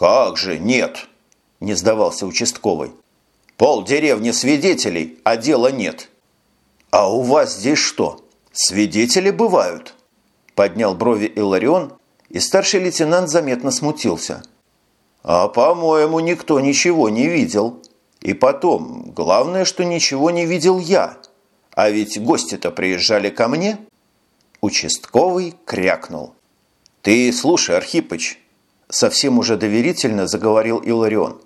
«Как же нет?» – не сдавался участковый. «Пол деревни свидетелей, а дела нет». «А у вас здесь что, свидетели бывают?» Поднял брови Иларион, и старший лейтенант заметно смутился. «А, по-моему, никто ничего не видел. И потом, главное, что ничего не видел я. А ведь гости-то приезжали ко мне». Участковый крякнул. «Ты слушай, Архипыч, совсем уже доверительно заговорил Иларион.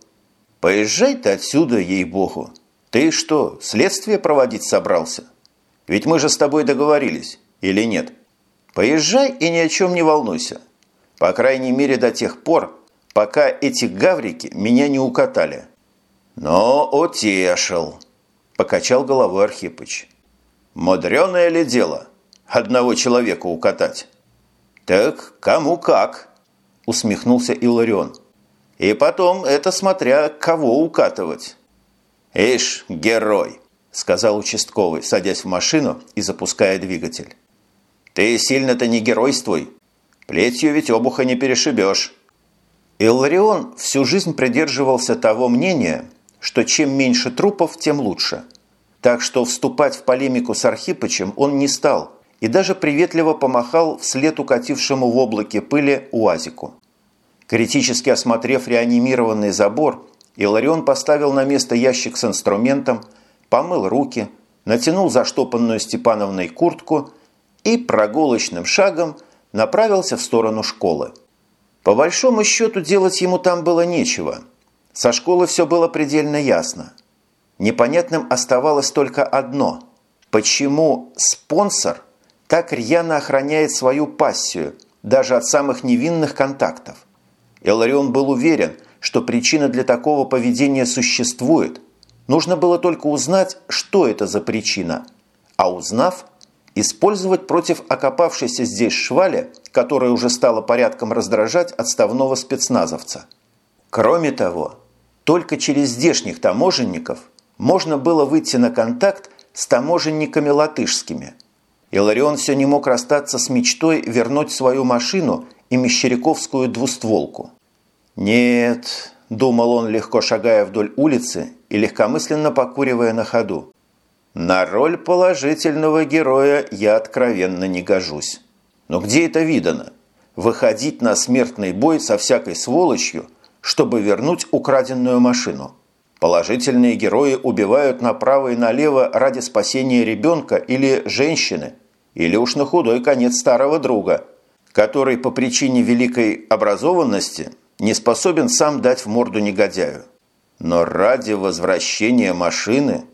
«Поезжай ты отсюда, ей-богу. Ты что, следствие проводить собрался? Ведь мы же с тобой договорились, или нет? Поезжай и ни о чем не волнуйся. По крайней мере, до тех пор, пока эти гаврики меня не укатали». «Но утешил», – покачал головой Архипыч. «Мудреное ли дело одного человека укатать?» «Так кому как?» – усмехнулся Иларион. «И потом, это смотря кого укатывать». «Ишь, герой!» – сказал участковый, садясь в машину и запуская двигатель. «Ты сильно-то не геройствуй. Плетью ведь обуха не перешибешь». Иларион всю жизнь придерживался того мнения, что чем меньше трупов, тем лучше. Так что вступать в полемику с Архипычем он не стал – и даже приветливо помахал вслед укатившему в облаке пыли УАЗику. Критически осмотрев реанимированный забор, Иларион поставил на место ящик с инструментом, помыл руки, натянул заштопанную Степановной куртку и прогулочным шагом направился в сторону школы. По большому счету делать ему там было нечего. Со школы все было предельно ясно. Непонятным оставалось только одно – почему спонсор – так рьяно охраняет свою пассию, даже от самых невинных контактов. Эларион был уверен, что причина для такого поведения существует. Нужно было только узнать, что это за причина. А узнав, использовать против окопавшейся здесь швали, которая уже стала порядком раздражать отставного спецназовца. Кроме того, только через здешних таможенников можно было выйти на контакт с таможенниками латышскими – Иларион все не мог расстаться с мечтой вернуть свою машину и мещеряковскую двустволку. «Нет», – думал он, легко шагая вдоль улицы и легкомысленно покуривая на ходу, «на роль положительного героя я откровенно не гожусь. Но где это видано? Выходить на смертный бой со всякой сволочью, чтобы вернуть украденную машину». Положительные герои убивают направо и налево ради спасения ребенка или женщины, или уж на худой конец старого друга, который по причине великой образованности не способен сам дать в морду негодяю. Но ради возвращения машины?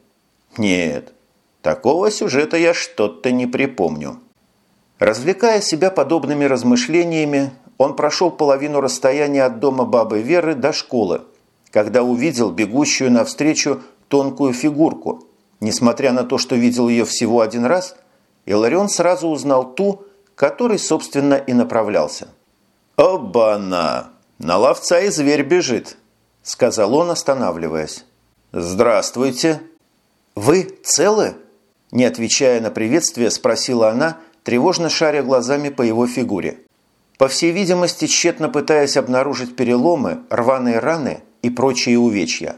Нет, такого сюжета я что-то не припомню. Развлекая себя подобными размышлениями, он прошел половину расстояния от дома бабы Веры до школы, когда увидел бегущую навстречу тонкую фигурку. Несмотря на то, что видел ее всего один раз – Иларион сразу узнал ту, которой, собственно, и направлялся. «Оба-на! На ловца и зверь бежит!» – сказал он, останавливаясь. «Здравствуйте!» «Вы целы?» – не отвечая на приветствие, спросила она, тревожно шаря глазами по его фигуре. По всей видимости, тщетно пытаясь обнаружить переломы, рваные раны и прочие увечья.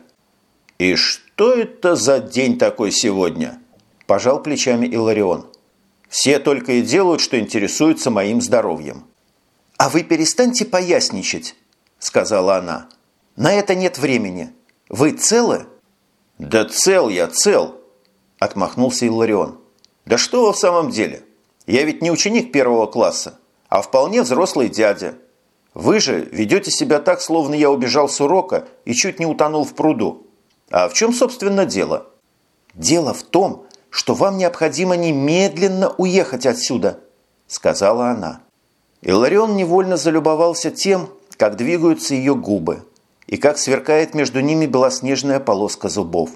«И что это за день такой сегодня?» – пожал плечами Иларион. Все только и делают, что интересуются моим здоровьем». «А вы перестаньте поясничать», – сказала она. «На это нет времени. Вы целы?» «Да цел я, цел», – отмахнулся Илларион. «Да что в самом деле? Я ведь не ученик первого класса, а вполне взрослый дядя. Вы же ведете себя так, словно я убежал с урока и чуть не утонул в пруду. А в чем, собственно, дело?» «Дело в том, что вам необходимо немедленно уехать отсюда», – сказала она. Иларион невольно залюбовался тем, как двигаются ее губы и как сверкает между ними белоснежная полоска зубов.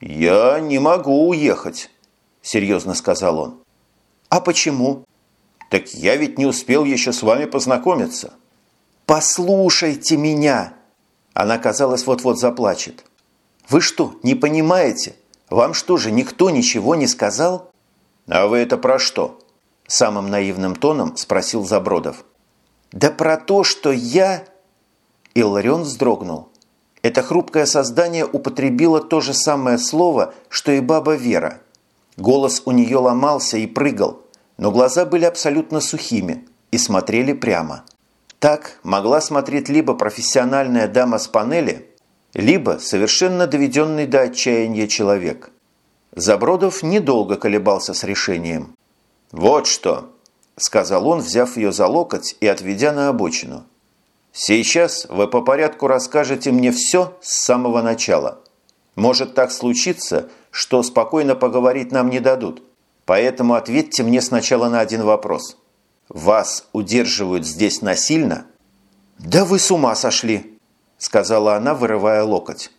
«Я не могу уехать», – серьезно сказал он. «А почему?» «Так я ведь не успел еще с вами познакомиться». «Послушайте меня!» Она, казалось, вот-вот заплачет. «Вы что, не понимаете? Вам что же, никто ничего не сказал?» «А вы это про что?» Самым наивным тоном спросил Забродов. «Да про то, что я...» Илларион вздрогнул. Это хрупкое создание употребило то же самое слово, что и баба Вера. Голос у нее ломался и прыгал, но глаза были абсолютно сухими и смотрели прямо. Так могла смотреть либо профессиональная дама с панели, либо совершенно доведенный до отчаяния человек. Забродов недолго колебался с решением. «Вот что!» – сказал он, взяв ее за локоть и отведя на обочину – Сейчас вы по порядку расскажете мне все с самого начала. Может так случиться, что спокойно поговорить нам не дадут. Поэтому ответьте мне сначала на один вопрос. Вас удерживают здесь насильно? Да вы с ума сошли, сказала она, вырывая локоть.